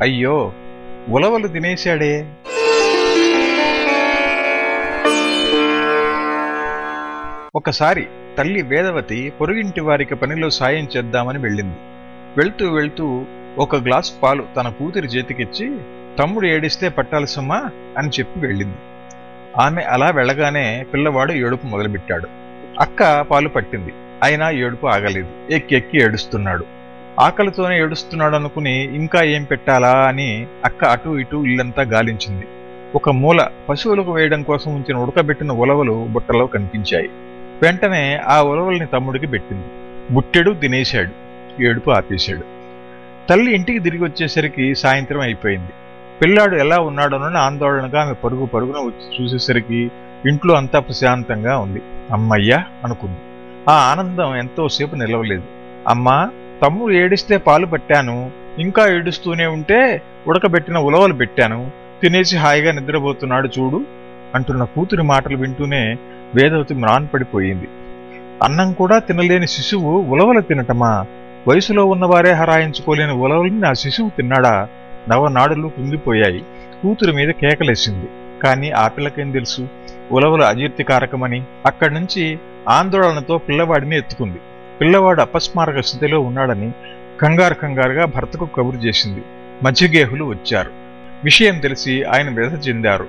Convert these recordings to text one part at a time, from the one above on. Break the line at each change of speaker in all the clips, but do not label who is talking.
అయ్యో ఉలవలు తినేశాడే. ఒకసారి తల్లి వేదవతి పొరుగింటి వారికి పనిలో సాయం చేద్దామని వెళ్ళింది. వెళ్తూ వెళ్తూ ఒక గ్లాసు పాలు తన కూతురి చేతికిచ్చి తమ్ముడు ఏడిస్తే పట్టాల్సమ్మా అని చెప్పి వెళ్ళింది. ఆమె అలా వెళ్ళగానే పిల్లవాడు ఏడుపు మొదలుపెట్టాడు. అక్క పాలు పట్టింది. అయినా ఏడుపు ఆగలేదు. ఎక్కి ఎక్కి ఏడుస్తున్నాడు. ఆకలితోనే ఏడుస్తున్నాడు అనుకుని ఇంకా ఏం పెట్టాలా అని అక్క అటు ఇటు ఇల్లంతా గాలించింది. ఒక మూల పశువులకు వేయడం కోసం ఉంచిన ఉడకబెట్టిన ఉలవలు బుట్టలో కనిపించాయి. వెంటనే ఆ ఉలవల్ని తమ్ముడికి పెట్టింది. బుట్టెడు తినేశాడు. ఏడుపు ఆపేశాడు. తల్లి ఇంటికి తిరిగి వచ్చేసరికి సాయంత్రం అయిపోయింది. పిల్లాడు ఎలా ఉన్నాడోనని ఆందోళనగా ఆమె పరుగు పరుగున వచ్చి చూసేసరికి ఇంట్లో అంతా ప్రశాంతంగా ఉంది. అమ్మయ్యా అనుకుంది. ఆ ఆనందం ఎంతోసేపు నిలవలేదు. అమ్మా తమ్ముడు ఏడిస్తే పాలు పట్టాను ఇంకా ఏడుస్తూనే ఉంటే ఉడకబెట్టిన ఉలవలు పెట్టాను తినేసి హాయిగా నిద్రపోతున్నాడు చూడు అంటున్న కూతురి మాటలు వింటూనే వేదవతి మ్రాన్పడిపోయింది. అన్నం కూడా తినలేని శిశువు ఉలవలు తినటమా? వయసులో ఉన్నవారే హరాయించుకోలేని ఉలవల్ని నా శిశువు తిన్నాడా? నవనాడులు కుంగిపోయాయి. కూతురు మీద కేకలేసింది. కానీ ఆ పిల్లకేం తెలుసు? ఉలవలు అజీర్తికారకమని అక్కడి నుంచి ఆందోళనతో పిల్లవాడిని ఎత్తుకుంది. పిల్లవాడు అపస్మారక స్థితిలో ఉన్నాడని కంగారు కంగారుగా భర్తకు కబురు చేసింది. మధ్యగేహులు వచ్చారు. విషయం తెలిసి ఆయన వ్యధ చెందారు.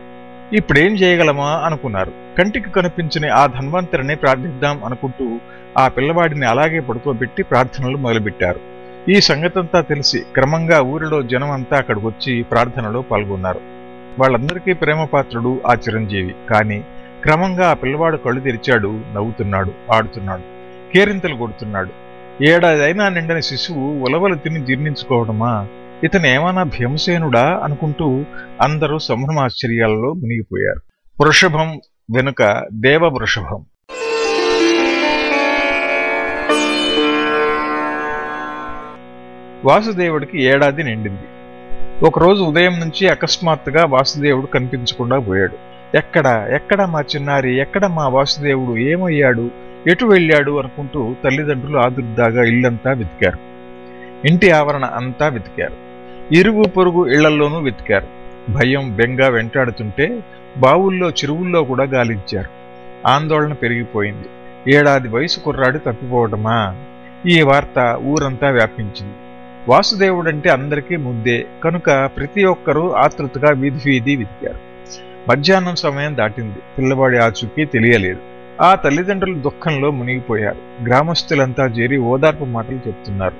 ఇప్పుడేం చేయగలమా? అనుకున్నారు. కంటికి కనిపించిన ఆ ధన్వంతరిని ప్రార్థిద్దాం అనుకుంటూ ఆ పిల్లవాడిని అలాగే పడుకోబెట్టి ప్రార్థనలు మొదలుపెట్టారు. ఈ సంగతంతా తెలిసి క్రమంగా ఊరిలో జనం అంతా అక్కడికి వచ్చి ప్రార్థనలో పాల్గొన్నారు. వాళ్ళందరికీ ప్రేమపాత్రుడు ఆ చిరంజీవి. కానీ క్రమంగా ఆ పిల్లవాడు కళ్ళు తెరిచాడు నవ్వుతున్నాడు ఆడుతున్నాడు. కేరింతలు కొడుతున్నాడు. ఏడాదైనా నిండని శిశువు ఉలవలు తిని జీర్ణించుకోవడమా? ఇతను భీమసేనుడా అనుకుంటూ అందరూ సంభ్రమాశ్చర్యాలలో మునిగిపోయారు. వృషభం వెనుక దేవ వృషభం వాసుదేవుడికి ఏడాది నిండింది. ఒకరోజు ఉదయం నుంచి అకస్మాత్తుగా వాసుదేవుడు కనిపించకుండా పోయాడు. ఎక్కడ? ఎక్కడ మా చిన్నారి? ఎక్కడ మా వాసుదేవుడు? ఏమయ్యాడు? ఎటు వెళ్ళాడు అనుకుంటూ తల్లిదండ్రులు ఆదుర్దాగా ఇల్లంతా వెతికారు. ఇంటి ఆవరణ అంతా వెతికారు. ఇరుగు పొరుగు ఇళ్ళల్లోనూ వెతికారు. భయం బెంగ వెంటాడుతుంటే బావుల్లో చెరువుల్లో కూడా గాలించారు. ఆందోళన పెరిగిపోయింది. ఏడాది వయసు కుర్రాడు తప్పిపోవటమా? ఈ వార్త ఊరంతా వ్యాపించింది. వాసుదేవుడంటే అందరికీ ముద్దే. కనుక ప్రతి ఒక్కరూ ఆతృతగా వీధి వీధి వెతికారు. మధ్యాహ్నం సమయం దాటింది. పిల్లవాడి ఆచూకీ తెలియలేదు. ఆ తల్లిదండ్రులు దుఃఖంలో మునిగిపోయారు. గ్రామస్తులంతా చేరి ఓదార్పు మాటలు చెప్తున్నారు.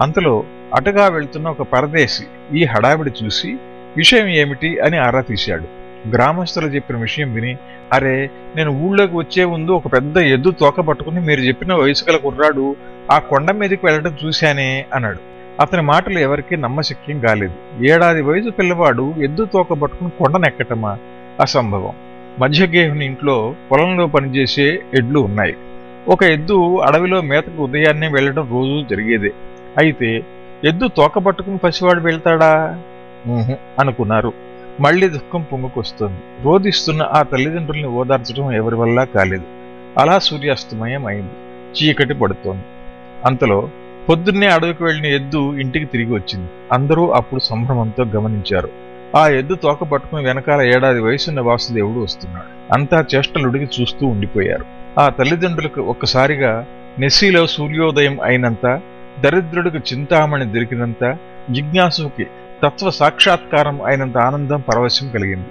అంతలో అటుగా వెళ్తున్న ఒక పరదేశి ఈ హడావిడి చూసి విషయం ఏమిటి? అని ఆరా తీశాడు. గ్రామస్తులు చెప్పిన విషయం విని అరే నేను ఊళ్ళోకి వచ్చే ముందు ఒక పెద్ద ఎద్దు తోక పట్టుకుని మీరు చెప్పిన వయసు గల కుర్రాడు ఆ కొండ మీదకి వెళ్ళడం చూశానే అన్నాడు. అతని మాటలు ఎవరికీ నమ్మశక్యం కాలేదు. ఏడాది వయసు పిల్లవాడు ఎద్దు తోక పట్టుకుని కొండనెక్కటమా? అసంభవం. మధ్యగేహుని ఇంట్లో పొలంలో పనిచేసే ఎడ్లు ఉన్నాయి. ఒక ఎద్దు అడవిలో మేతకు ఉదయాన్నే వెళ్ళడం రోజు జరిగేదే. అయితే ఎద్దు తోక పట్టుకుని పసివాడు వెళ్తాడా? అనుకున్నారు. మళ్ళీ దుఃఖం పొంగుకొస్తుంది. రోధిస్తున్న ఆ తల్లిదండ్రుల్ని ఓదార్చడం ఎవరి వల్ల కాలేదు. అలా సూర్యాస్తమయం అయింది. చీకటి పడుతోంది. అంతలో పొద్దున్నే అడవికి వెళ్ళిన ఎద్దు ఇంటికి తిరిగి వచ్చింది. అందరూ అప్పుడు సంభ్రమంతో గమనించారు. ఆ ఎద్దు తోక పట్టుకుని వెనకాల ఏడాది వయసున్న వాసుదేవుడు వస్తున్నాడు. అంతా చేష్టలుడికి చూస్తూ ఉండిపోయారు. ఆ తల్లిదండ్రులకు ఒక్కసారిగా నెస్సీలో సూర్యోదయం అయినంత దరిద్రుడికి చింతామణి దొరికినంత జిజ్ఞాసుకి తత్వ సాక్షాత్కారం అయినంత ఆనందం పరవశం కలిగింది.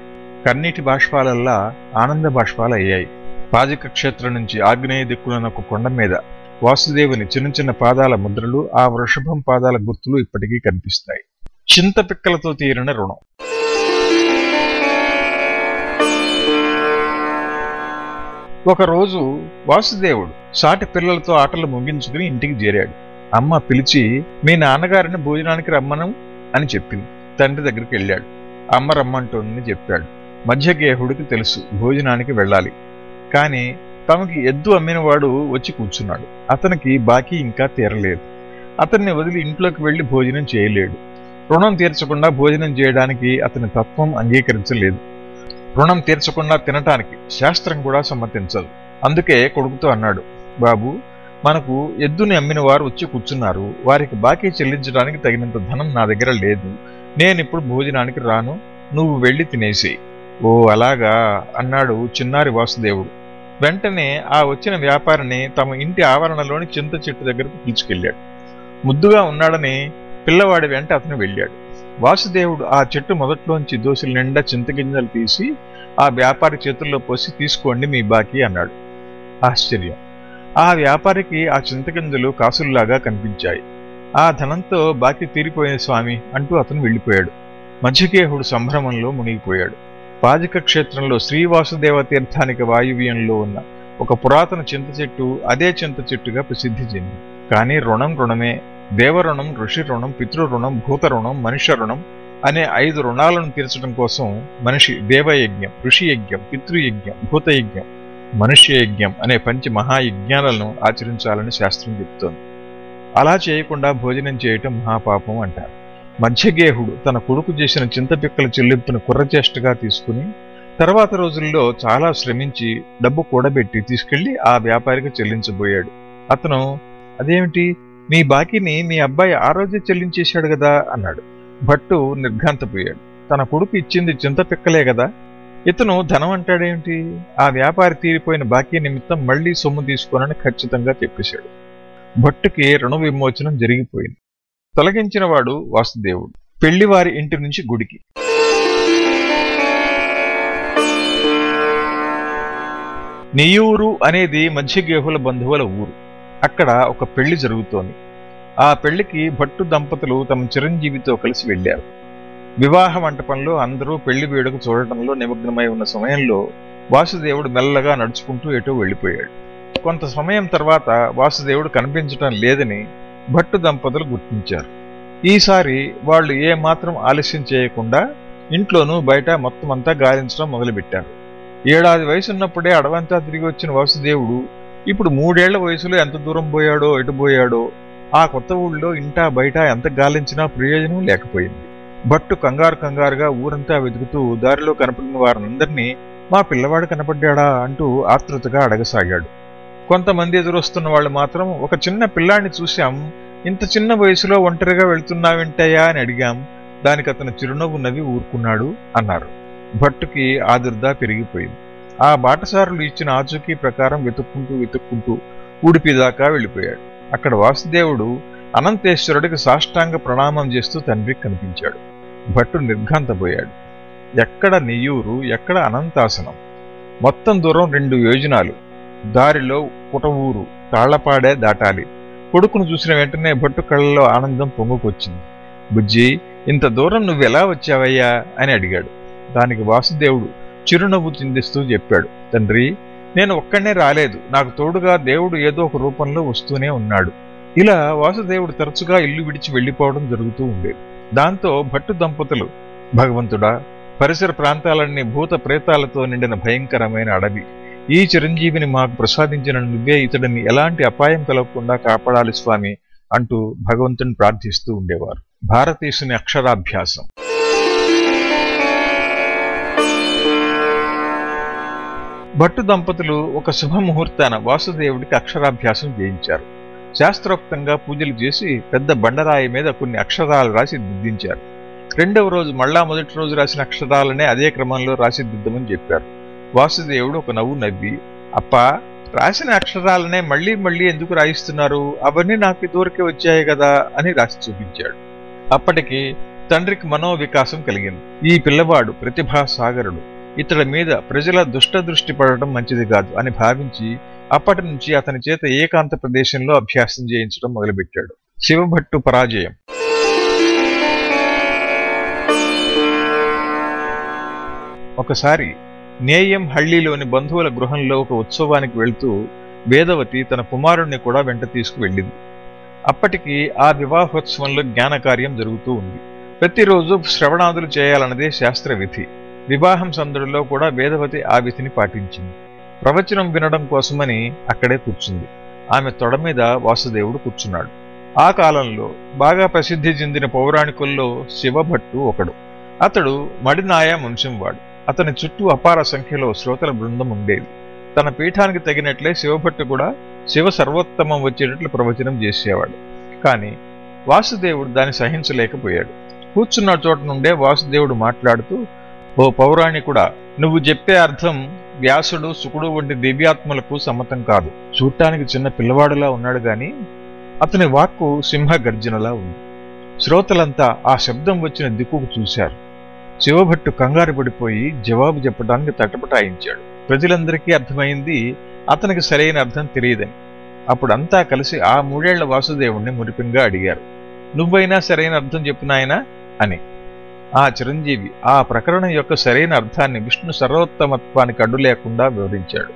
కన్నీటి బాష్పాలల్లా ఆనంద బాష్పాలు అయ్యాయి. పాజిక క్షేత్రం నుంచి ఆగ్నేయ దిక్కున ఒక కొండ మీద వాసుదేవుని చిన్న చిన్న పాదాల ముద్రలు ఆ వృషభం పాదాల గుర్తులు ఇప్పటికీ కనిపిస్తాయి. చింతపిక్కలతో తీరిన రుణం. ఒకరోజు వాసుదేవుడు సాటి పిల్లలతో ఆటలు ముగించుకుని ఇంటికి చేరాడు. అమ్మ పిలిచి మీ నాన్నగారిని భోజనానికి రమ్మను అని చెప్పింది. తండ్రి దగ్గరికి వెళ్ళాడు. అమ్మ రమ్మంటోందని చెప్పాడు. మధ్యగేహుడికి తెలుసు భోజనానికి వెళ్ళాలి. కానీ తమకి ఎద్దు అమ్మినవాడు వచ్చి కూర్చున్నాడు. అతనికి బాకీ ఇంకా తీరలేదు. అతన్ని వదిలి ఇంట్లోకి వెళ్ళి భోజనం చేయలేడు. రుణం తీర్చకుండా భోజనం చేయడానికి అతని తత్వం అంగీకరించలేదు. రుణం తీర్చకుండా తినటానికి శాస్త్రం కూడా సమ్మతించదు. అందుకే కొడుకుతో అన్నాడు బాబు మనకు ఎద్దుని అమ్మిన వారు వచ్చి కూర్చున్నారు. వారికి బాకీ చెల్లించడానికి తగినంత ధనం నా దగ్గర లేదు. నేనిప్పుడు భోజనానికి రాను. నువ్వు వెళ్ళి తినేసేయి ఓ అలాగా అన్నాడు చిన్నారి వాసుదేవుడు. వెంటనే ఆ వచ్చిన వ్యాపారిని తమ ఇంటి ఆవరణలోని చింత చెట్టు దగ్గరకు పిలుచుకెళ్ళాడు ముద్దుగా ఉన్నాడని పిల్లవాడి వెంట అతను వెళ్ళాడు. వాసుదేవుడు ఆ చెట్టు మొదట్లోంచి దోశల నిండా చింతగింజలు తీసి ఆ వ్యాపారి చేతుల్లో పోసి తీసుకోండి మీ బాకీ అన్నాడు. ఆశ్చర్యం. ఆ వ్యాపారికి ఆ చింతగింజలు కాసుల్లాగా కనిపించాయి. ఆ ధనంతో బాకీ తీరిపోయిన స్వామి అంటూ అతను వెళ్ళిపోయాడు. మధ్యకేహుడు సంభ్రమంలో మునిగిపోయాడు. పాజక క్షేత్రంలో శ్రీవాసుదేవ తీర్థానికి వాయువ్యంలో ఉన్న ఒక పురాతన చింత చెట్టు అదే చింత చెట్టుగా ప్రసిద్ధి చెంది కానీ రుణం రుణమే దేవరుణం ఋషి రుణం పితృరుణం భూతరుణం భూత రుణం మనుష్య రుణం అనే ఐదు రుణాలను తీర్చడం కోసం మనిషి దేవయజ్ఞం ఋషి యజ్ఞం పితృయజ్ఞం భూతయజ్ఞం మనుష్య యజ్ఞం అనే పంచ మహాయజ్ఞాలను ఆచరించాలని శాస్త్రం చెబుతోంది అలా చేయకుండా భోజనం చేయటం మహాపాపం అంటారు. మధ్యగేహుడు తన కొడుకు చేసిన చింతపిక్కల చెల్లింపును కుర్రచేష్టగా తీసుకుని తర్వాత రోజుల్లో చాలా శ్రమించి డబ్బు కూడబెట్టి తీసుకెళ్ళి ఆ వ్యాపారికి చెల్లించబోయాడు. అతను అదేమిటి? మీ బాకీని మీ అబ్బాయి ఆ రోజే చెల్లించేశాడు కదా అన్నాడు. భట్టు నిర్ఘాంతపోయాడు. తన కొడుకు ఇచ్చింది చింతపిక్కలే కదా. ఇతను ధనం అంటాడేమిటి ఆ వ్యాపారి తీరిపోయిన బాకీ నిమిత్తం మళ్ళీ సొమ్ము తీసుకోనని ఖచ్చితంగా చెప్పేశాడు. భట్టుకి రుణ విమోచనం జరిగిపోయింది. తొలగించిన వాడు వాసుదేవుడు. పెళ్ళివారి ఇంటి నుంచి గుడికి. నెయ్యూరు అనేది మధ్యగేహుల బంధువుల ఊరు. అక్కడ ఒక పెళ్ళి జరుగుతోంది. ఆ పెళ్ళికి భట్టు దంపతులు తమ చిరంజీవితో కలిసి వెళ్ళారు వివాహ మంటపంలో అందరూ పెళ్ళి వేడుక చూడటంలో నిమగ్నమై ఉన్న సమయంలో వాసుదేవుడు మెల్లగా నడుచుకుంటూ ఎటో వెళ్ళిపోయాడు. కొంత సమయం తర్వాత వాసుదేవుడు కనిపించటం లేదని భట్టు దంపతులు గుర్తించారు. ఈసారి వాళ్ళు ఏమాత్రం ఆలస్యం చేయకుండా ఇంట్లోనూ బయట మొత్తం అంతా గాలించడం మొదలుపెట్టారు. ఏడాది వయసున్నప్పుడే అడవంతా తిరిగి వచ్చిన వాసుదేవుడు ఇప్పుడు మూడేళ్ళ వయసులో ఎంత దూరం పోయాడో ఎటు పోయాడో ఆ కొత్త ఊళ్ళో ఇంటా బయట ఎంత గాలించినా ప్రయోజనం లేకపోయింది. భట్టు కంగారు కంగారుగా ఊరంతా వెతుకుతూ దారిలో కనపడిన వారందరినీ మా పిల్లవాడు కనపడ్డాడా? అంటూ ఆతృతగా అడగసాగాడు. కొంతమంది ఎదురొస్తున్న వాళ్ళు మాత్రం ఒక చిన్న పిల్లాన్ని చూశాం. ఇంత చిన్న వయసులో ఒంటరిగా వెళ్తున్నావేంటయ్యా? అని అడిగాం. దానికి అతను చిరునవ్వు నవ్వి ఊరుకున్నాడు అన్నారు. భట్టుకి ఆదుర్దా పెరిగిపోయింది. ఆ బాటసారులు ఇచ్చిన ఆచూకీ ప్రకారం వెతుక్కుంటూ వెతుక్కుంటూ ఉడిపి దాకా వెళ్ళిపోయాడు. అక్కడ వాసుదేవుడు అనంతేశ్వరుడికి సాష్టాంగ ప్రణామం చేస్తూ తండ్రికి కనిపించాడు. భట్టు నిర్ఘాంతపోయాడు. ఎక్కడ నెయ్యూరు ఎక్కడ అనంతాసనం? మొత్తం దూరం రెండు యోజనాలు. దారిలో కుటవూరు తాళ్ళపాడే దాటాలి. కొడుకును చూసిన వెంటనే భట్టు కళ్ళలో ఆనందం పొంగుకొచ్చింది. బుజ్జి ఇంత దూరం నువ్వెలా వచ్చావయ్యా? అని అడిగాడు. దానికి వాసుదేవుడు చిరునవ్వు చిందిస్తూ చెప్పాడు. తండ్రి నేను ఒక్కడనే రాలేదు. నాకు తోడుగా దేవుడు ఏదో ఒక రూపంలో వస్తూనే ఉన్నాడు. ఇలా వాసుదేవుడు తరచుగా ఇల్లు విడిచి వెళ్ళిపోవడం జరుగుతూ ఉండేది. దాంతో భట్టు దంపతులు భగవంతుడా పరిసర ప్రాంతాలన్నీ భూత ప్రేతాలతో నిండిన భయంకరమైన అడవి. ఈ చిరంజీవిని మాకు ప్రసాదించిన నువ్వే ఇతడిని ఎలాంటి అపాయం కలగకుండా కాపాడాలి స్వామి అంటూ భగవంతుని ప్రార్థిస్తూ ఉండేవారు. భారతీయుని అక్షరాభ్యాసం. భట్టు దంపతులు ఒక శుభముహూర్తాన వాసుదేవుడికి అక్షరాభ్యాసం చేయించారు. శాస్త్రోక్తంగా పూజలు చేసి పెద్ద బండరాయి మీద కొన్ని అక్షరాలు రాసి దిద్దించారు. రెండవ రోజు మళ్ళా మొదటి రోజు రాసిన అక్షరాలనే అదే క్రమంలో రాసి దిద్దమని చెప్పారు. వాసుదేవుడు ఒక నవ్వు నవ్వి అప్ప రాసిన అక్షరాలనే మళ్ళీ మళ్ళీ ఎందుకు రాయిస్తున్నారు? అవన్నీ నాకు దూరకే వచ్చాయి కదా అని రాసి చూపించాడు. అప్పటికి తండ్రికి మనోవికాసం కలిగింది. ఈ పిల్లవాడు ప్రతిభాసాగరుడు. ఇతడి మీద ప్రజల దుష్ట దృష్టి పడటం మంచిది కాదు అని భావించి అప్పటి నుంచి అతని చేత ఏకాంత ప్రదేశంలో అభ్యాసం చేయించడం మొదలుపెట్టాడు. శివభట్టు పరాజయం. ఒకసారి నేయం హళ్ళిలోని బంధువుల గృహంలో ఒక ఉత్సవానికి వెళ్తూ వేదవతి తన కుమారుణ్ణి కూడా వెంట తీసుకువెళ్ళింది. అప్పటికి ఆ వివాహోత్సవంలో జ్ఞానకార్యం జరుగుతూ ఉంది. ప్రతిరోజు శ్రవణాదులు చేయాలన్నదే శాస్త్ర విధి వివాహం సందడిలో కూడా వేదవతి ఆ విధిని పాటించింది. ప్రవచనం వినడం కోసమని అక్కడే కూర్చుంది. ఆమె తొడ మీద వాసుదేవుడు కూర్చున్నాడు. ఆ కాలంలో బాగా ప్రసిద్ధి చెందిన పౌరాణికుల్లో శివభట్టు ఒకడు. అతడు మడినాయ వంశం వాడు అతని చుట్టూ అపార సంఖ్యలో శ్రోతల బృందం ఉండేది. తన పీఠానికి తగినట్లే శివభట్టు కూడా శివ సర్వోత్తమం వచ్చేటట్లు ప్రవచనం చేసేవాడు. కానీ వాసుదేవుడు దాన్ని సహించలేకపోయాడు. కూర్చున్న చోట నుండే వాసుదేవుడు మాట్లాడుతూ ఓ పౌరాణికుడా నువ్వు చెప్పే అర్థం వ్యాసుడు శుకుడు వంటి దివ్యాత్మలకు సమ్మతం కాదు. చూడటానికి చిన్న పిల్లవాడులా ఉన్నాడు గాని అతని వాక్కు సింహ గర్జనలా ఉంది. శ్రోతలంతా ఆ శబ్దం వచ్చిన దిక్కుకు చూశారు. శివభట్టు కంగారు పడిపోయి జవాబు చెప్పడానికి తటపటాయించాడు. ప్రజలందరికీ అర్థమైంది అతనికి సరైన అర్థం తెలియదని. అప్పుడంతా కలిసి ఆ మూడేళ్ళ వాసుదేవుణ్ణి మురిపింగా అడిగారు. నువ్వైనా సరైన అర్థం చెప్పు నాయనా అని. ఆ చిరంజీవి ఆ ప్రకరణం యొక్క సరైన అర్థాన్ని విష్ణు సర్వోత్తమత్వానికి అడ్డు లేకుండా వివరించాడు.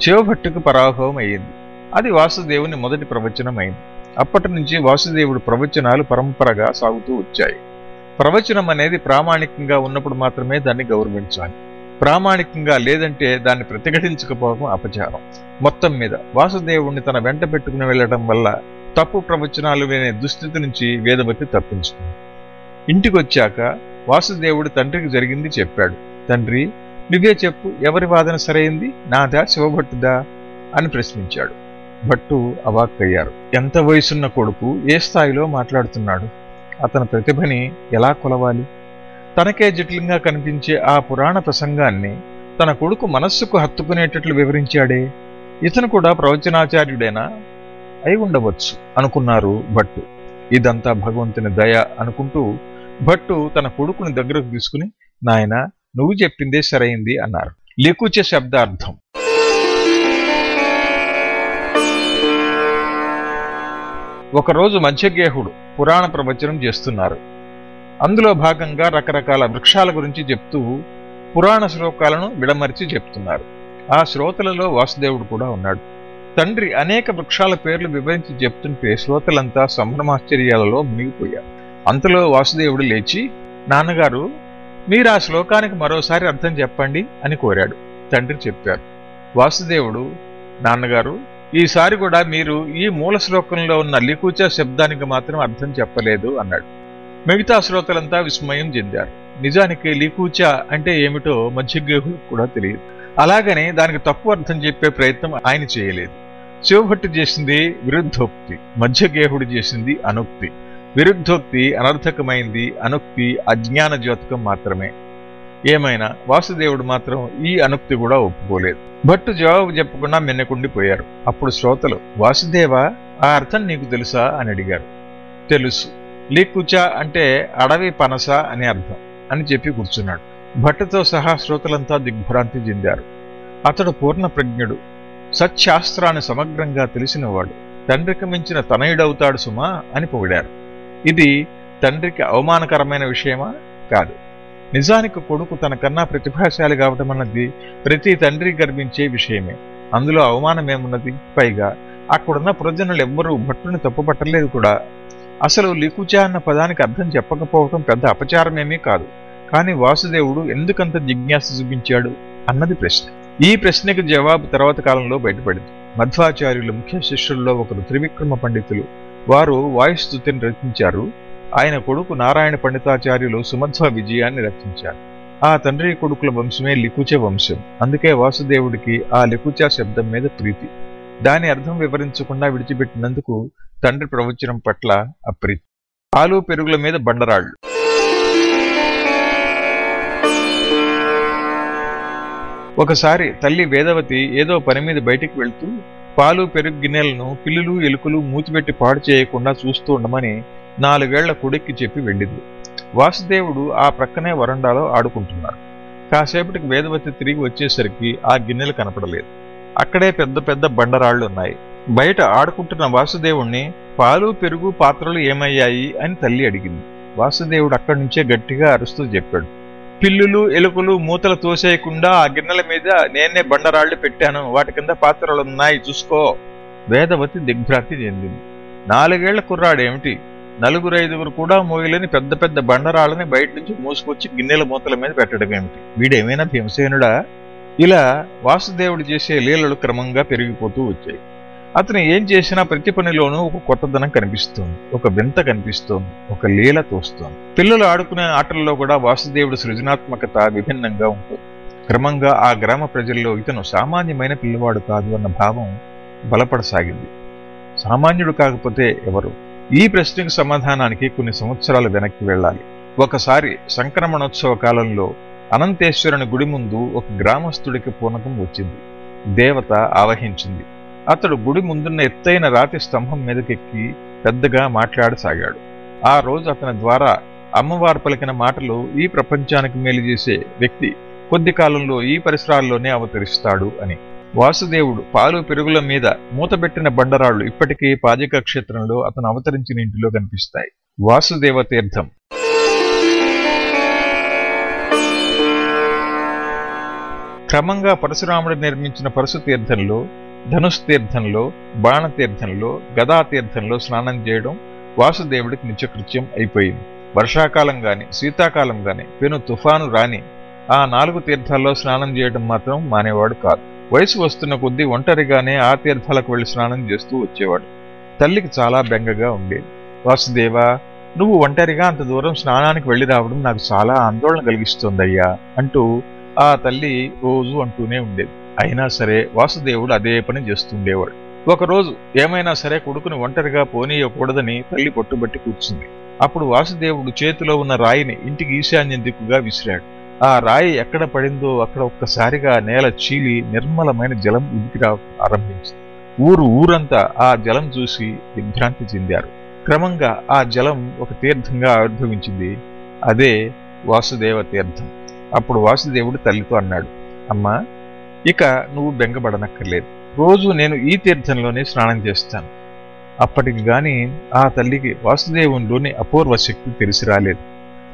శివభట్టుకు పరాభవం అయ్యింది అది వాసుదేవుని మొదటి ప్రవచనం అయింది అప్పటి నుంచి వాసుదేవుడు ప్రవచనాలు పరంపరగా సాగుతూ వచ్చాయి. ప్రవచనం అనేది ప్రామాణికంగా ఉన్నప్పుడు మాత్రమే దాన్ని గౌరవించాలి. ప్రామాణికంగా లేదంటే దాన్ని ప్రతిఘటించకపోవడం అపచారం. మొత్తం మీద వాసుదేవుణ్ణి తన వెంట పెట్టుకుని వెళ్ళడం వల్ల తప్పు ప్రవచనాలు వినే దుస్థితి నుంచి వేదవతి తప్పించుకుంది. ఇంటికొచ్చాక వాసుదేవుడు తండ్రికి జరిగింది చెప్పాడు. తండ్రి నువ్వే చెప్పు ఎవరి వాదన సరైంది? నాదా శివభట్టుదా? అని ప్రశ్నించాడు. భట్టు అవాక్కయ్యారు. ఎంత వయసున్న కొడుకు ఏ స్థాయిలో మాట్లాడుతున్నాడు? అతని ప్రతిభని ఎలా కొలవాలి? తనకే జటిలంగా కనిపించే ఆ పురాణ ప్రసంగాన్ని తన కొడుకు మనస్సుకు హత్తుకునేటట్లు వివరించాడే? ఇతను కూడా ప్రవచనాచార్యుడేనా? అయి ఉండవచ్చు అనుకున్నారు భట్టు. ఇదంతా భగవంతుని దయ అనుకుంటూ భట్టు తన కొడుకుని దగ్గరకు తీసుకుని నాయన నువ్వు చెప్పిందే సరైంది అన్నారు. లికుచ శబ్దార్థం. ఒకరోజు మధ్యగేహుడు పురాణ ప్రవచనం చేస్తున్నారు. అందులో భాగంగా రకరకాల వృక్షాల గురించి చెప్తూ పురాణ శ్లోకాలను విడమర్చి చెప్తున్నారు. ఆ శ్రోతలలో వాసుదేవుడు కూడా ఉన్నాడు. తండ్రి అనేక వృక్షాల పేర్లు వివరించి చెప్తుంటే శ్రోతలంతా సంభ్రమాశ్చర్యాలలో మునిగిపోయారు. అంతలో వాసుదేవుడు లేచి నాన్నగారు మీరు ఆ శ్లోకానికి మరోసారి అర్థం చెప్పండి అని కోరాడు. తండ్రి చెప్పారు. వాసుదేవుడు నాన్నగారు ఈసారి కూడా మీరు ఈ మూల శ్లోకంలో ఉన్న లికూచ శబ్దానికి మాత్రం అర్థం చెప్పలేదు అన్నాడు. మిగతా శ్రోతలంతా విస్మయం చెందారు. నిజానికి లికూచ అంటే ఏమిటో మధ్యగేహుడు కూడా తెలియదు. అలాగనే దానికి తప్పు అర్థం చెప్పే ప్రయత్నం ఆయన చేయలేదు. శివభట్టు చేసింది విరుద్ధోక్తి మధ్యగేహుడు చేసింది అనుక్తి. విరుద్ధోక్తి అనర్థకమైంది అనుక్తి అజ్ఞాన జ్యోతకం మాత్రమే. ఏమైనా వాసుదేవుడు మాత్రం ఈ అనుక్తి కూడా ఒప్పుకోలేదు. భట్టు జవాబు చెప్పకుండా మిన్నకుండిపోయారు. అప్పుడు శ్రోతలు వాసుదేవ ఆ అర్థం నీకు తెలుసా? అని అడిగారు. తెలుసు. లీకుచా అంటే అడవి పనస అని అర్థం అని చెప్పి కూర్చున్నాడు. భట్టుతో సహా శ్రోతలంతా దిగ్భ్రాంతి చెందారు. అతడు పూర్ణ ప్రజ్ఞుడు. సత్శాస్త్రాన్ని సమగ్రంగా తెలిసినవాడు. తండ్రికి మించిన తనయుడవుతాడు సుమా అని పొగిడారు. ఇది తండ్రికి అవమానకరమైన విషయమా? కాదు. నిజానికి కొడుకు తనకన్నా ప్రతిభాశాలి కావటం అన్నది ప్రతి తండ్రి గర్వించే విషయమే. అందులో అవమానమేమున్నది పైగా అక్కడున్న ప్రజనులు ఎవ్వరూ భట్టుని తప్పుపట్టలేదు కూడా. అసలు లికుచా అన్న పదానికి అర్థం చెప్పకపోవటం పెద్ద అపచారమేమీ కాదు. కానీ వాసుదేవుడు ఎందుకంత జిజ్ఞాస చూపించాడు? అన్నది ప్రశ్న. ఈ ప్రశ్నకి జవాబు తర్వాత కాలంలో బయటపడింది. మధ్వాచార్యుల ముఖ్య శిష్యుల్లో ఒకరు త్రివిక్రమ పండితులు. వారు వాయుస్థుతిని రచించారు ఆయన కొడుకు నారాయణ పండితాచార్యులు సుమధ్వ విజయాన్ని రచించారు ఆ తండ్రి కొడుకుల వంశమే లికుచ వంశం. అందుకే వాసుదేవుడికి ఆ లికుచ శబ్దం మీద ప్రీతి. దాని అర్థం వివరించకుండా విడిచిపెట్టినందుకు తండ్రి ప్రవచనం పట్ల అప్రీతి. ఆలు పెరుగుల మీద బండరాళ్ళు. ఒకసారి తల్లి వేదవతి ఏదో పని మీద బయటికి వెళ్తూ పాలు పెరుగు గిన్నెలను పిల్లులు ఎలుకలు మూతిపెట్టి పాడు చేయకుండా చూస్తూ ఉండమని నాలుగేళ్ళ కొడుక్కి చెప్పి వెళ్ళింది. వాసుదేవుడు ఆ ప్రక్కనే వరండాలో ఆడుకుంటున్నారు. కాసేపటికి వేదవతి తిరిగి వచ్చేసరికి ఆ గిన్నెలు కనపడలేదు. అక్కడే పెద్ద పెద్ద బండరాళ్ళు ఉన్నాయి. బయట ఆడుకుంటున్న వాసుదేవుణ్ణి పాలు పెరుగు పాత్రలు ఏమయ్యాయి? అని తల్లి అడిగింది. వాసుదేవుడు అక్కడి నుంచే గట్టిగా అరుస్తూ చెప్పాడు. పిల్లులు ఎలుకలు మూతలు తోసేయకుండా ఆ గిన్నెల మీద నేనే బండరాళ్ళు పెట్టాను. వాటి కింద పాత్రలు ఉన్నాయి చూసుకో. వేదవతి దిగ్భ్రాంతి చెందింది. నాలుగేళ్ళ కుర్రాడేమిటి? నలుగురు ఐదుగురు కూడా మోయలేని పెద్ద పెద్ద బండరాళ్ళని బయట నుంచి మూసుకొచ్చి గిన్నెల మూతల మీద పెట్టడం ఏమిటి? వీడేమైనా భీమసేనుడా? ఇలా వాసుదేవుడు చేసే లీలలు క్రమంగా పెరిగిపోతూ వచ్చాయి. అతను ఏం చేసినా ప్రతి పనిలోనూ ఒక కొత్తదనం కనిపిస్తోంది. ఒక వింత కనిపిస్తోంది. ఒక లీల తోస్తోంది. పిల్లలు ఆడుకునే ఆటల్లో కూడా వాసుదేవుడి సృజనాత్మకత విభిన్నంగా ఉంటుంది. క్రమంగా ఆ గ్రామ ప్రజల్లో ఇతను సామాన్యమైన పిల్లవాడు కాదు అన్న భావం బలపడసాగింది. సామాన్యుడు కాకపోతే ఎవరు? ఈ ప్రశ్నకు సమాధానానికి కొన్ని సంవత్సరాలు వెనక్కి వెళ్ళాలి. ఒకసారి సంక్రమణోత్సవ కాలంలో అనంతేశ్వరుని గుడి ముందు ఒక గ్రామస్తుడికి పూనకం వచ్చింది. దేవత ఆవహించింది. అతడు గుడి ముందున్న ఎత్తైన రాతి స్తంభం మీదకెక్కి పెద్దగా మాట్లాడసాగాడు. ఆ రోజు అతని ద్వారా అమ్మవారు పలికిన మాటలు ఈ ప్రపంచానికి మేలు చేసే వ్యక్తి కొద్ది కాలంలో ఈ పరిసరాల్లోనే అవతరిస్తాడు అని. వాసుదేవుడు పాలు పెరుగుల మీద మూతబెట్టిన బండరాళ్ళు ఇప్పటికీ పాజక క్షేత్రంలో అతను అవతరించిన ఇంటిలో కనిపిస్తాయి. వాసుదేవ తీర్థం. క్రమంగా పరశురాముడు నిర్మించిన పరశు తీర్థంలో తీర్థంలో బాణతీర్థంలో గదా తీర్థంలో స్నానం చేయడం వాసుదేవుడికి నిత్యకృత్యం అయిపోయింది. వర్షాకాలం గాని శీతాకాలం గాని పెను తుఫాను రాని ఆ నాలుగు తీర్థాల్లో స్నానం చేయడం మాత్రం మానేవాడు కాదు. వయసు వస్తున్న కొద్దీ ఒంటరిగానే ఆ తీర్థాలకు వెళ్ళి స్నానం చేస్తూ వచ్చేవాడు. తల్లికి చాలా బెంగగా ఉండేది. వాసుదేవా నువ్వు ఒంటరిగా అంత దూరం స్నానానికి వెళ్ళి రావడం నాకు చాలా ఆందోళన కలిగిస్తోందయ్యా అంటూ ఆ తల్లి రోజు అంటూనే ఉండేది. అయినా సరే వాసుదేవుడు అదే పని చేస్తుండేవాడు. ఒకరోజు ఏమైనా సరే కొడుకుని ఒంటరిగా పోనీయకూడదని తల్లి పట్టుబట్టి కూర్చుంది. అప్పుడు వాసుదేవుడు చేతిలో ఉన్న రాయిని ఇంటికి ఈశాన్యం దిక్కుగా విసిరాడు. ఆ రాయి ఎక్కడ పడిందో అక్కడ ఒక్కసారిగా నేల చీలి నిర్మలమైన జలం ఉడికి ఆరంభించింది. ఊరు ఊరంతా ఆ జలం చూసి విభ్రాంతి చెందారు. క్రమంగా ఆ జలం ఒక తీర్థంగా ఆవిర్భవించింది. అదే వాసుదేవ తీర్థం. అప్పుడు వాసుదేవుడు తల్లితో అన్నాడు అమ్మా ఇక నువ్వు బెంగపడనక్కర్లేదు. రోజు నేను ఈ తీర్థంలోనే స్నానం చేస్తాను. అప్పటికి గాని ఆ తల్లికి వాసుదేవునిలోని అపూర్వ శక్తి తెలిసి రాలేదు.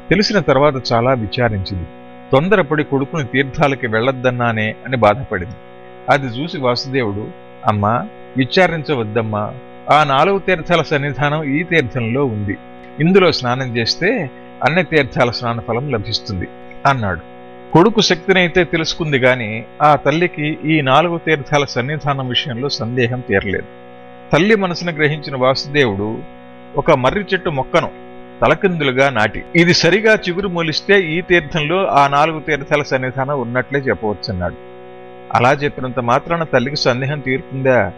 తెలిసిన తర్వాత చాలా విచారించింది. తొందరపడి కొడుకుని తీర్థాలకి వెళ్ళొద్దన్నానే అని బాధపడింది. అది చూసి వాసుదేవుడు అమ్మా విచారించవద్దమ్మా. ఆ నాలుగు తీర్థాల సన్నిధానం ఈ తీర్థంలో ఉంది. ఇందులో స్నానం చేస్తే అన్ని తీర్థాల స్నాన ఫలం లభిస్తుంది అన్నాడు. కొడుకు శక్తినైతే తెలుసుకుంది గాని ఆ తల్లికి ఈ నాలుగు తీర్థాల సన్నిధానం విషయంలో సందేహం తీరలేదు. తల్లి మనసును గ్రహించిన వాసుదేవుడు ఒక మర్రి చెట్టు మొక్కను తలకిందులుగా నాటి. ఇది సరిగా చిగురు మొలిస్తే ఈ తీర్థంలో ఆ నాలుగు తీర్థాల సన్నిధానం ఉన్నట్లే చెప్పవచ్చన్నాడు. అలా చెప్పినంత మాత్రాన తల్లికి సందేహం తీరుతుందా?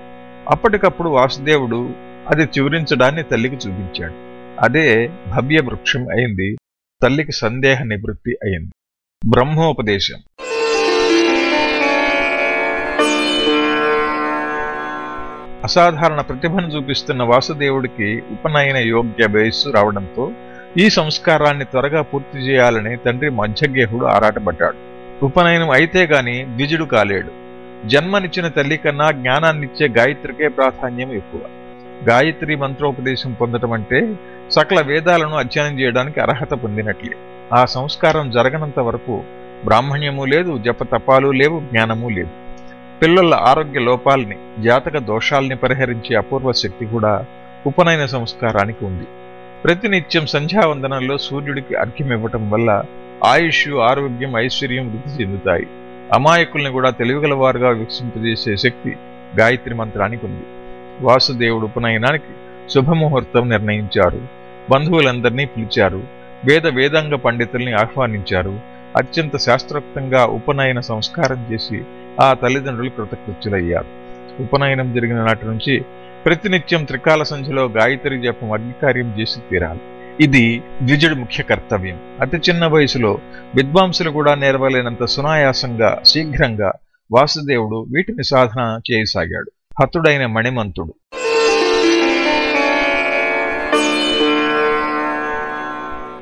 అప్పటికప్పుడు వాసుదేవుడు అది చిగురించడాన్ని తల్లికి చూపించాడు. అదే భవ్య వృక్షం అయింది. తల్లికి సందేహ నివృత్తి అయింది. బ్రహ్మోపదేశం. అసాధారణ ప్రతిభను చూపిస్తున్న వాసుదేవుడికి ఉపనయన యోగ్య వయస్సు రావడంతో ఈ సంస్కారాన్ని త్వరగా పూర్తి చేయాలని తండ్రి మధ్యగేహుడు ఆరాటపడ్డాడు. ఉపనయనం అయితే గాని ద్విజుడు కాలేడు. జన్మనిచ్చిన తల్లి కన్నా జ్ఞానాన్నిచ్చే గాయత్రికే ప్రాధాన్యం ఎక్కువ. గాయత్రి మంత్రోపదేశం పొందటం అంటే సకల వేదాలను అధ్యయనం చేయడానికి అర్హత పొందినట్లే. ఆ సంస్కారం జరగనంత వరకు బ్రాహ్మణ్యము లేదు జపతపాలు లేవు జ్ఞానము లేదు. పిల్లల ఆరోగ్య లోపాల్ని జాతక దోషాల్ని పరిహరించే అపూర్వ శక్తి కూడా ఉపనయన సంస్కారానికి ఉంది. ప్రతినిత్యం సంధ్యావందనంలో సూర్యుడికి అర్ఘ్యం ఇవ్వటం వల్ల ఆయుష్ ఆరోగ్యం ఐశ్వర్యం వృద్ధి చెందుతాయి. అమాయకుల్ని కూడా తెలివిగలవారుగా వికసింపజేసే శక్తి గాయత్రి మంత్రానికి ఉంది. వాసుదేవుడు ఉపనయనానికి శుభముహూర్తం నిర్ణయించారు. బంధువులందరినీ పిలిచారు. వేద వేదాంగ పండితుల్ని ఆహ్వానించారు. అత్యంత శాస్త్రోక్తంగా ఉపనయన సంస్కారం చేసి ఆ తల్లిదండ్రులు కృతకృత్యులయ్యారు ఉపనయనం జరిగిన నాటి నుంచి ప్రతినిత్యం త్రికాల సంధ్యలో గాయత్రి జపం అగ్నికార్యం చేసి తీరాలి. ఇది ద్విజుడి ముఖ్య కర్తవ్యం. అతి చిన్న వయసులో విద్వాంసులు కూడా నేర్వలేనంత సునాయాసంగా శీఘ్రంగా వాసుదేవుడు వీటిని సాధన చేయసాగాడు. హతుడైన మణిమంతుడు.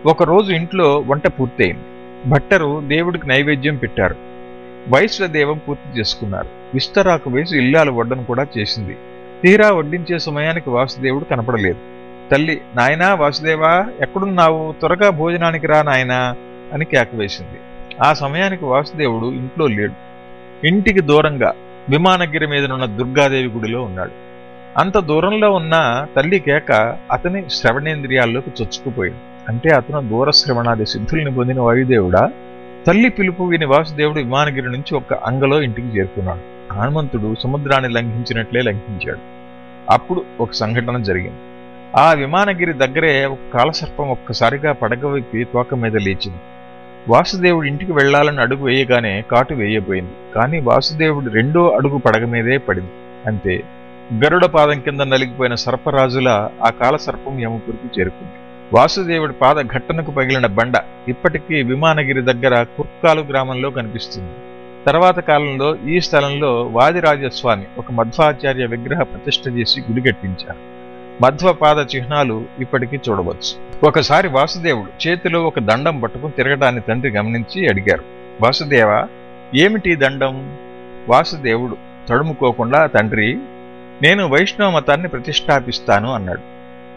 ఒకరోజు ఇంట్లో వంట పూర్తయింది. భట్టరు దేవుడికి నైవేద్యం పెట్టారు. వైశ్వదేవం పూర్తి చేసుకున్నారు. విస్తరాకు వేసి ఇల్లాలు వడ్డను కూడా చేసింది. తీరా వడ్డించే సమయానికి వాసుదేవుడు కనపడలేదు. తల్లి నాయనా వాసుదేవా ఎక్కడున్నావు? త్వరగా భోజనానికి రా నాయనా అని కేకవేసింది ఆ సమయానికి వాసుదేవుడు ఇంట్లో లేడు. ఇంటికి దూరంగా విమానగిరి మీదనున్న దుర్గాదేవి గుడిలో ఉన్నాడు. అంత దూరంలో ఉన్న తల్లి కేక అతని శ్రవణేంద్రియాల్లోకి చొచ్చుకుపోయింది. అంటే అతను దూరశ్రవణాది సిద్ధుల్ని పొందిన వాయుదేవుడా? తల్లి పిలుపు విని వాసుదేవుడు విమానగిరి నుంచి ఒక అంగలో ఇంటికి చేరుకున్నాడు. హనుమంతుడు సముద్రాన్ని లంఘించినట్లే లంఘించాడు. అప్పుడు ఒక సంఘటన జరిగింది. ఆ విమానగిరి దగ్గరే ఒక కాలసర్పం ఒక్కసారిగా పడగ వైపి తోక మీద లేచింది. వాసుదేవుడి ఇంటికి వెళ్ళాలని అడుగు వేయగానే కాటు వేయబోయింది. కానీ వాసుదేవుడు రెండో అడుగు పడగ మీదే పడింది. అంతే. గరుడ పాదం కింద నలిగిపోయిన సర్పరాజుల ఆ కాలసర్పం యమపురికి చేరుకుంది. వాసుదేవుడి పాద ఘట్టనకు పగిలిన బండ ఇప్పటికీ విమానగిరి దగ్గర కుర్కాలు గ్రామంలో కనిపిస్తుంది. తర్వాత కాలంలో ఈ స్థలంలో వాదిరాజస్వామి ఒక మధ్వాచార్య విగ్రహ ప్రతిష్ఠ చేసి గుడి కట్టించారు. మధ్వ పాద చిహ్నాలు ఇప్పటికీ చూడవచ్చు. ఒకసారి వాసుదేవుడు చేతిలో ఒక దండం పట్టుకుని తిరగడాన్ని తండ్రి గమనించి అడిగారు వాసుదేవ ఏమిటి దండం? వాసుదేవుడు తడుముకోకుండా తండ్రి నేను వైష్ణవ మతాన్ని ప్రతిష్టాపిస్తాను అన్నాడు.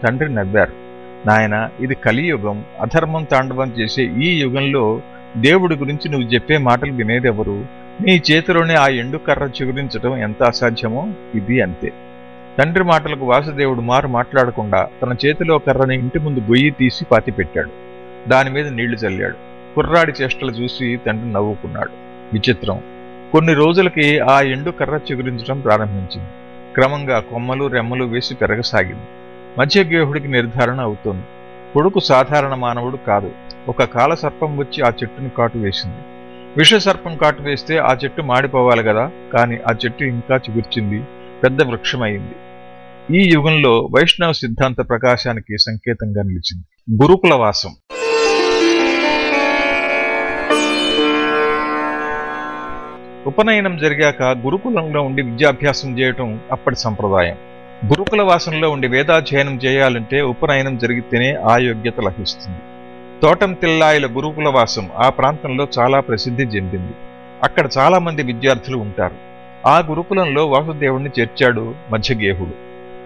తండ్రి నవ్వారు నాయన ఇది కలియుగం. అధర్మం తాండవం చేసే ఈ యుగంలో దేవుడి గురించి నువ్వు చెప్పే మాటలు వినేదెవరు? నీ చేతిలోనే ఆ ఎండు కర్ర చిగురించడం ఎంత అసాధ్యమో? ఇది అంతే. తండ్రి మాటలకు వాసుదేవుడు మారు మాట్లాడకుండా తన చేతిలో కర్రని ఇంటి ముందు గొయ్యి తీసి పాతిపెట్టాడు దాని మీద నీళ్ళు చల్లాడు. కుర్రాడి చేష్టలు చూసి తండ్రి నవ్వుకున్నాడు. విచిత్రం. కొన్ని రోజులకి ఆ ఎండు కర్ర చిగురించడం ప్రారంభించింది. క్రమంగా కొమ్మలు రెమ్మలు వేసి పెరగసాగింది. మధ్యగేహుడికి నిర్ధారణ అవుతోంది. కొడుకు సాధారణ మానవుడు కాదు. ఒక కాల సర్పం వచ్చి ఆ చెట్టును కాటు వేసింది. విష సర్పం కాటు వేస్తే ఆ చెట్టు మాడిపోవాలి కదా? కానీ ఆ చెట్టు ఇంకా చిగుర్చింది. పెద్ద వృక్షమైంది. ఈ యుగంలో వైష్ణవ సిద్ధాంత ప్రకాశానికి సంకేతంగా నిలిచింది. గురుకుల వాసం. ఉపనయనం జరిగాక గురుకులంలో ఉండి విద్యాభ్యాసం చేయటం అప్పటి సంప్రదాయం. గురుకుల వాసంలో ఉండి వేదాధ్యయనం చేయాలంటే ఉపనయనం జరిగితేనే ఆ యోగ్యత లభిస్తుంది. తోటం తిల్లాయిల గురుకుల వాసం ఆ ప్రాంతంలో చాలా ప్రసిద్ధి చెందింది. అక్కడ చాలా మంది విద్యార్థులు ఉంటారు. ఆ గురుకులంలో వాసుదేవుణ్ణి చేర్చాడు మధ్యగేహుడు.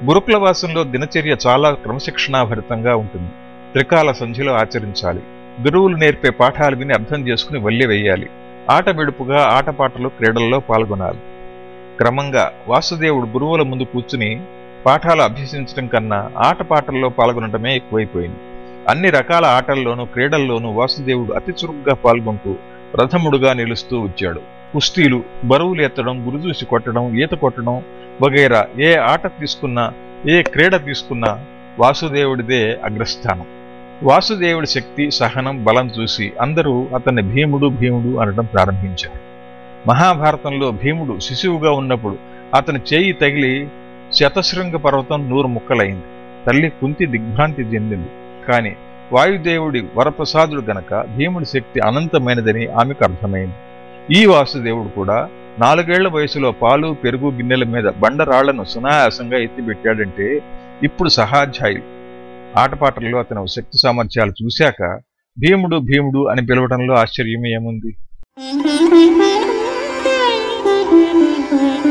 గురుకుల వాసంలో దినచర్య చాలా క్రమశిక్షణాభరితంగా ఉంటుంది. త్రికాల సంధ్యలో ఆచరించాలి. గురువులు నేర్పే పాఠాలు విని అర్థం చేసుకుని వల్లి వేయాలి. ఆట విడుపుగా ఆటపాటలు క్రీడల్లో పాల్గొనాలి. క్రమంగా వాసుదేవుడు గురువుల ముందు కూర్చుని పాఠాలు అభ్యసించడం కన్నా ఆటపాటల్లో పాల్గొనడమే ఎక్కువైపోయింది. అన్ని రకాల ఆటల్లోనూ క్రీడల్లోనూ వాసుదేవుడు అతి చురుగ్గా పాల్గొంటూ ప్రథముడుగా నిలుస్తూ వచ్చాడు. కుస్తీలు బరువులు ఎత్తడం గురుజూసి కొట్టడం ఈత కొట్టడం వగైరా ఏ ఆట తీసుకున్నా ఏ క్రీడ తీసుకున్నా వాసుదేవుడిదే అగ్రస్థానం. వాసుదేవుడి శక్తి సహనం బలం చూసి అందరూ అతన్ని భీముడు భీముడు అనడం ప్రారంభించారు. మహాభారతంలో భీముడు శిశువుగా ఉన్నప్పుడు అతని చేయి తగిలి శతశృంగ పర్వతం నూరు ముక్కలైంది. తల్లి కుంతి దిగ్భ్రాంతి చెందింది. కాని వాయుదేవుడి వరప్రసాదుడు గనక భీముడి శక్తి అనంతమైనదని ఆమెకు అర్థమైంది. ఈ వాసుదేవుడు కూడా నాలుగేళ్ళ వయసులో పాలు పెరుగు గిన్నెల మీద బండరాళ్ళను సునాయాసంగా ఎత్తిపెట్టాడంటే ఇప్పుడు సహాధ్యాయులు ఆటపాటల్లో అతని శక్తి సామర్థ్యాలు చూశాక భీముడు భీముడు అని పిలవడంలో ఆశ్చర్యం ఏముంది
Thank you.